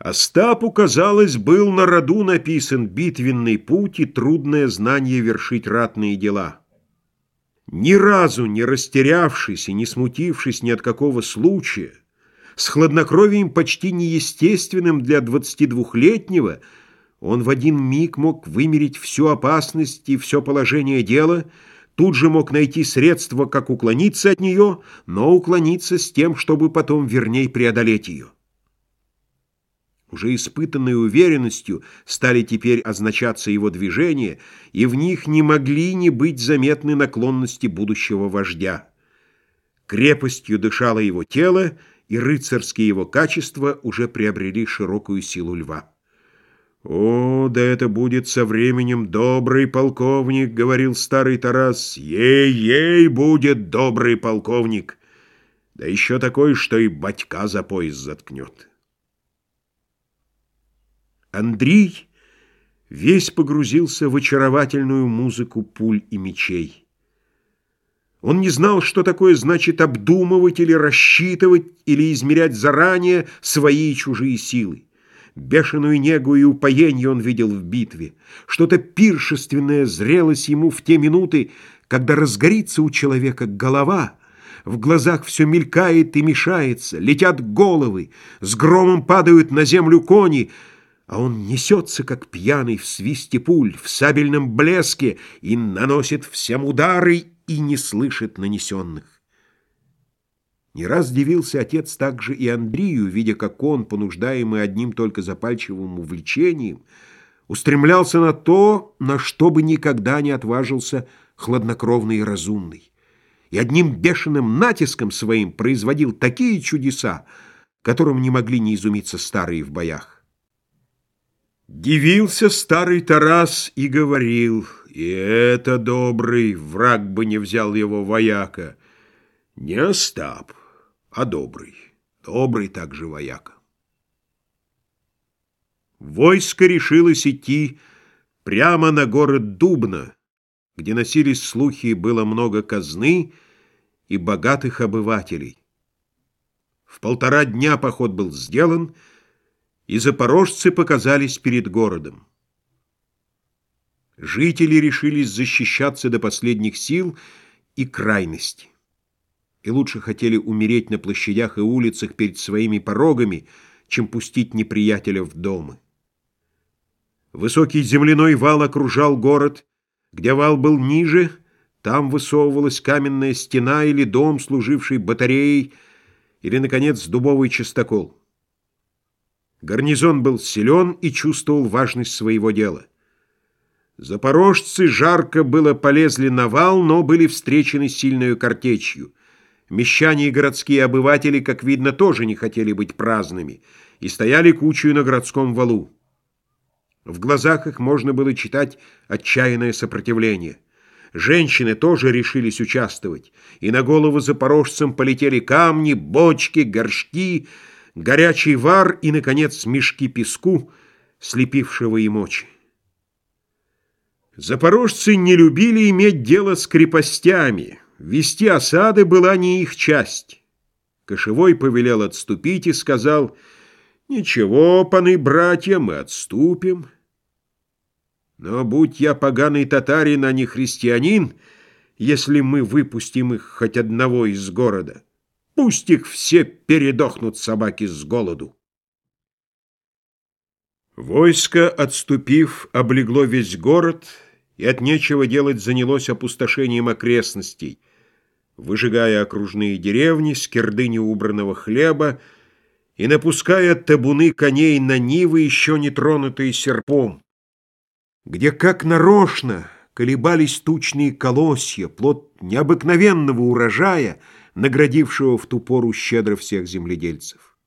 Остапу, казалось, был на роду написан битвенный путь и трудное знание вершить ратные дела. Ни разу не растерявшись и не смутившись ни от какого случая, с хладнокровием почти неестественным для двадцатидвухлетнего, он в один миг мог вымерить всю опасность и все положение дела, тут же мог найти средства, как уклониться от нее, но уклониться с тем, чтобы потом верней преодолеть ее. Уже испытанной уверенностью стали теперь означаться его движения, и в них не могли не быть заметны наклонности будущего вождя. Крепостью дышало его тело, и рыцарские его качества уже приобрели широкую силу льва. «О, да это будет со временем добрый полковник», — говорил старый Тарас. «Ей-ей будет добрый полковник, да еще такой, что и батька за пояс заткнет». Андрей весь погрузился в очаровательную музыку пуль и мечей. Он не знал, что такое значит обдумывать или рассчитывать, или измерять заранее свои и чужие силы. Бешеную негу и упоение он видел в битве. Что-то пиршественное зрелось ему в те минуты, когда разгорится у человека голова, в глазах все мелькает и мешается, летят головы, с громом падают на землю кони — а он несется, как пьяный, в свисте пуль, в сабельном блеске, и наносит всем удары и не слышит нанесенных. Не раз дивился отец также и Андрею, видя, как он, понуждаемый одним только запальчивым увлечением, устремлялся на то, на что бы никогда не отважился хладнокровный и разумный, и одним бешеным натиском своим производил такие чудеса, которым не могли не изумиться старые в боях. Дивился старый Тарас и говорил, и это добрый, враг бы не взял его вояка. Не Остап, а добрый, добрый также вояка. Войско решилось идти прямо на город Дубна, где носились слухи, было много казны и богатых обывателей. В полтора дня поход был сделан, и запорожцы показались перед городом. Жители решились защищаться до последних сил и крайности. И лучше хотели умереть на площадях и улицах перед своими порогами, чем пустить неприятеля в дома. Высокий земляной вал окружал город, где вал был ниже, там высовывалась каменная стена или дом, служивший батареей, или, наконец, дубовый частокол. Гарнизон был силен и чувствовал важность своего дела. Запорожцы жарко было полезли на вал, но были встречены сильной картечью. Мещане и городские обыватели, как видно, тоже не хотели быть праздными и стояли кучей на городском валу. В глазах их можно было читать отчаянное сопротивление. Женщины тоже решились участвовать, и на голову запорожцам полетели камни, бочки, горшки — горячий вар и, наконец, мешки песку, слепившего им очи. Запорожцы не любили иметь дело с крепостями, вести осады была не их часть. Кошевой повелел отступить и сказал, «Ничего, паны братья, мы отступим. Но будь я поганый татарин, а не христианин, если мы выпустим их хоть одного из города». Пусть их все передохнут собаки с голоду. Войско, отступив, облегло весь город и от нечего делать занялось опустошением окрестностей, выжигая окружные деревни, скирды неубранного хлеба и напуская табуны коней на нивы, еще не тронутые серпом, где, как нарочно, колебались тучные колосья, плод необыкновенного урожая — наградившего в ту пору щедро всех земледельцев.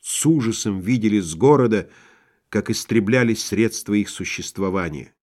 С ужасом видели с города, как истреблялись средства их существования.